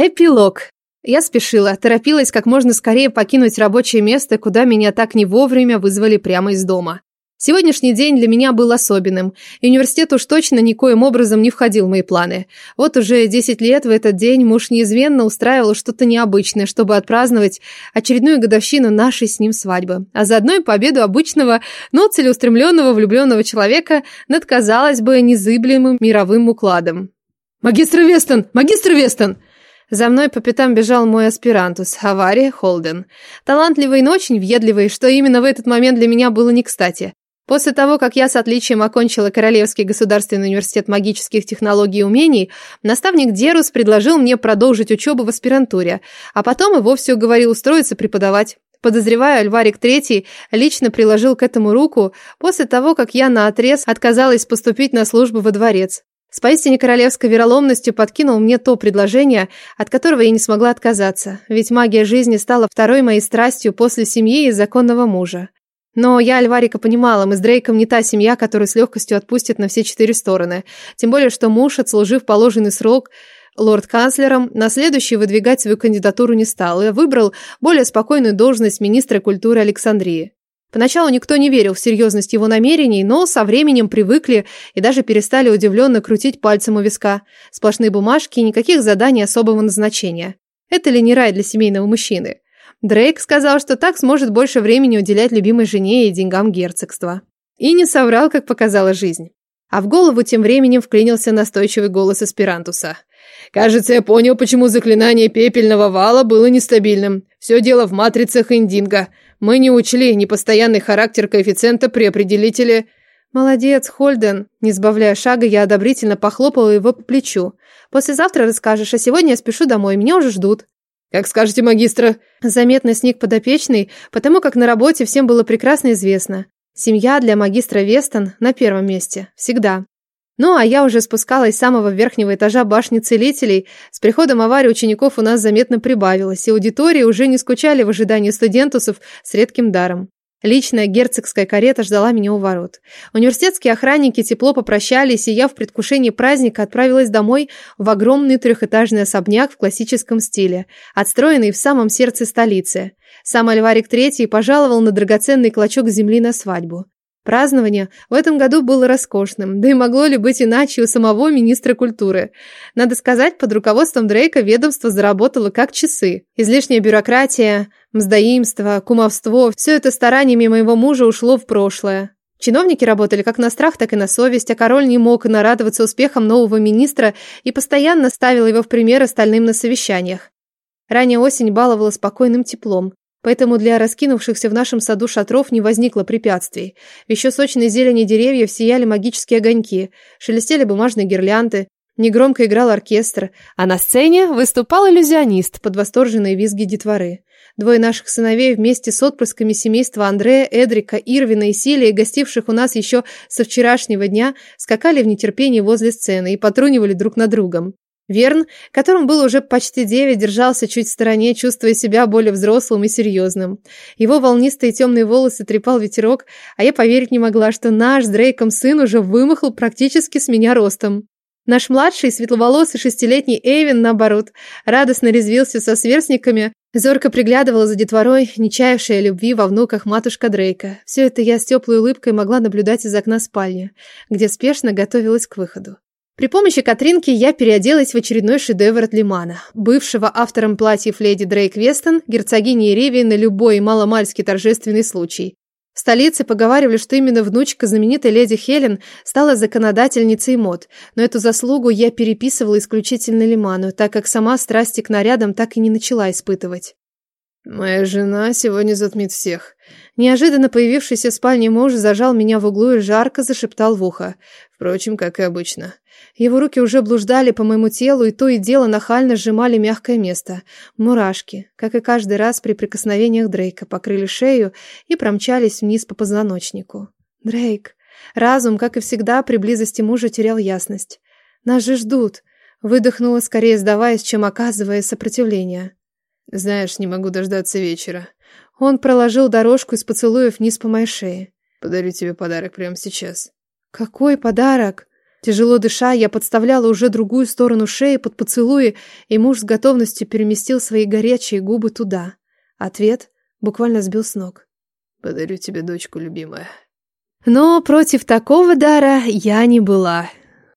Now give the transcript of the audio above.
Эпилог. Я спешила, торопилась как можно скорее покинуть рабочее место, куда меня так не вовремя вызвали прямо из дома. Сегодняшний день для меня был особенным, и университет уж точно никоим образом не входил в мои планы. Вот уже 10 лет в этот день муж неизменно устраивал что-то необычное, чтобы отпраздновать очередную годовщину нашей с ним свадьбы, а заодно и победу обычного, но целеустремленного влюбленного человека над, казалось бы, незыблемым мировым укладом. «Магистр Вестон! Магистр Вестон!» За мной по пятам бежал мой аспирантус, Авария Холден. Талантливый, но очень въедливый, что именно в этот момент для меня было не кстати. После того, как я с отличием окончила Королевский государственный университет магических технологий и умений, наставник Дерус предложил мне продолжить учебу в аспирантуре, а потом и вовсе уговорил устроиться преподавать. Подозреваю, Альварик Третий лично приложил к этому руку после того, как я наотрез отказалась поступить на службу во дворец. С поистине королевской вероломностью подкинул мне то предложение, от которого я не смогла отказаться, ведь магия жизни стала второй моей страстью после семьи и законного мужа. Но я Альварика понимала, мы с Дрейком не та семья, которую с легкостью отпустит на все четыре стороны. Тем более, что муж, отслужив положенный срок лорд-канцлером, на следующий выдвигать свою кандидатуру не стал и выбрал более спокойную должность министра культуры Александрии. Поначалу никто не верил в серьезность его намерений, но со временем привыкли и даже перестали удивленно крутить пальцем у виска. Сплошные бумажки и никаких заданий особого назначения. Это ли не рай для семейного мужчины? Дрейк сказал, что так сможет больше времени уделять любимой жене и деньгам герцогства. И не соврал, как показала жизнь. А в голову тем временем вклинился настойчивый голос Эсперантуса. «Кажется, я понял, почему заклинание пепельного вала было нестабильным. Все дело в матрицах Индинго. Мы не учли непостоянный характер коэффициента при определителе... Молодец, Хольден. Не сбавляя шага, я одобрительно похлопала его по плечу. Послезавтра расскажешь, а сегодня я спешу домой, меня уже ждут. Как скажете, магистра. Заметно сник подопечный, потому как на работе всем было прекрасно известно. Семья для магистра Вестон на первом месте. Всегда. Ну, а я уже спускалась с самого верхнего этажа башни целителей. С приходом аварии учеников у нас заметно прибавилось, и аудитории уже не скучали в ожидании студентусов с редким даром. Личная герцогская карета ждала меня у ворот. Университетские охранники тепло попрощались, и я в предвкушении праздника отправилась домой в огромный трехэтажный особняк в классическом стиле, отстроенный в самом сердце столицы. Сам Альварик Третий пожаловал на драгоценный клочок земли на свадьбу. Празднование в этом году было роскошным, да и могло ли быть иначе у самого министра культуры. Надо сказать, под руководством Дрейка ведомство заработало как часы. Излишняя бюрократия, мздоимство, кумовство – все это стараниями моего мужа ушло в прошлое. Чиновники работали как на страх, так и на совесть, а король не мог нарадоваться успехам нового министра и постоянно ставил его в пример остальным на совещаниях. Ранняя осень баловала спокойным теплом. Поэтому для раскинувшихся в нашем саду шатров не возникло препятствий. В еще сочной зелени деревьев сияли магические огоньки, шелестели бумажные гирлянды, негромко играл оркестр, а на сцене выступал иллюзионист под восторженные визги детворы. Двое наших сыновей вместе с отпрысками семейства Андрея, Эдрика, Ирвина и Силии, гостивших у нас еще со вчерашнего дня, скакали в нетерпении возле сцены и потрунивали друг над другом. Верн, которому было уже почти девять, держался чуть в стороне, чувствуя себя более взрослым и серьезным. Его волнистые темные волосы трепал ветерок, а я поверить не могла, что наш с Дрейком сын уже вымахал практически с меня ростом. Наш младший, светловолосый шестилетний Эйвин, наоборот, радостно резвился со сверстниками, зорко приглядывала за детворой, не чаявшая любви во внуках матушка Дрейка. Все это я с теплой улыбкой могла наблюдать из окна спальни, где спешно готовилась к выходу. При помощи Катринки я переоделась в очередной шедевр от Лимана, бывшего автором платьев леди Дрейк Вестон, герцогини Иреви на любой маломальский торжественный случай. В столице поговаривали, что именно внучка знаменитой леди Хелен стала законодательницей мод, но эту заслугу я переписывала исключительно Лиману, так как сама страсти к нарядам так и не начала испытывать. «Моя жена сегодня затмит всех». Неожиданно появившийся в спальне муж зажал меня в углу и жарко зашептал в ухо. Впрочем, как и обычно. Его руки уже блуждали по моему телу и то и дело нахально сжимали мягкое место. Мурашки, как и каждый раз при прикосновениях Дрейка, покрыли шею и промчались вниз по позвоночнику. Дрейк. Разум, как и всегда, при близости мужа терял ясность. Нас же ждут. Выдохнула, скорее сдаваясь, чем оказывая сопротивление. Знаешь, не могу дождаться вечера. Он проложил дорожку из поцелуев вниз по моей шее. Подарю тебе подарок прямо сейчас. Какой подарок? Тяжело дыша, я подставляла уже другую сторону шеи под поцелуи, и муж с готовностью переместил свои горячие губы туда. Ответ буквально сбил с ног. «Подарю тебе дочку, любимая». Но против такого дара я не была.